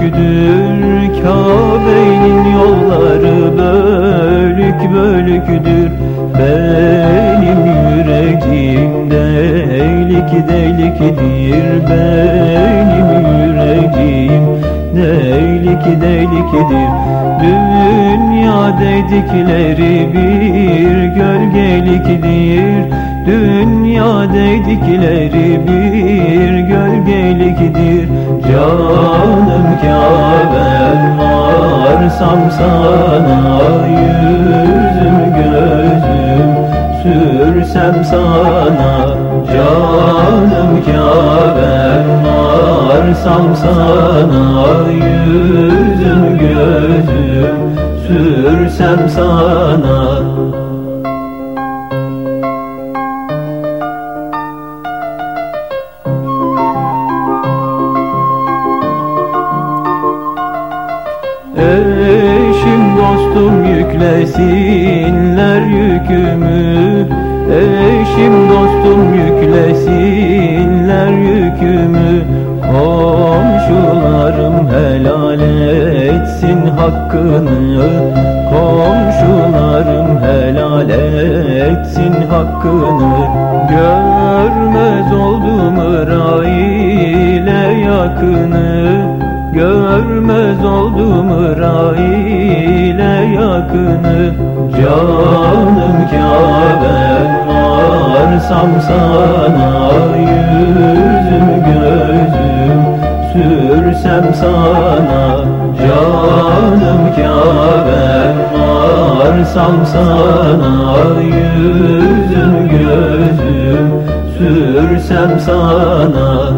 bölüktür Kabe'nin yolları bölük bölüktür Benim yüreğim delik delikdir Benim yüreğim delik delikdir Dünya dedikleri bir gölgelikdir Dünya dedikleri bir gölgelikdir Canım varsam sana Yüzüm gözüm sürsem sana Canım Kabe'm varsam sana Yüzüm gözüm sürsem sana Eşim dostum yüklesinler yükümü. Eşim dostum yüklesinler yükümü. Komşularım helal etsin hakkını. Komşularım helal etsin hakkını. Görmez oldum ile yakını Görmez oldum ile yakını. Canım Kabe'm varsam sana Yüzüm gözüm sürsem sana. Canım Kabe'm varsam sana Yüzüm gözüm sürsem sana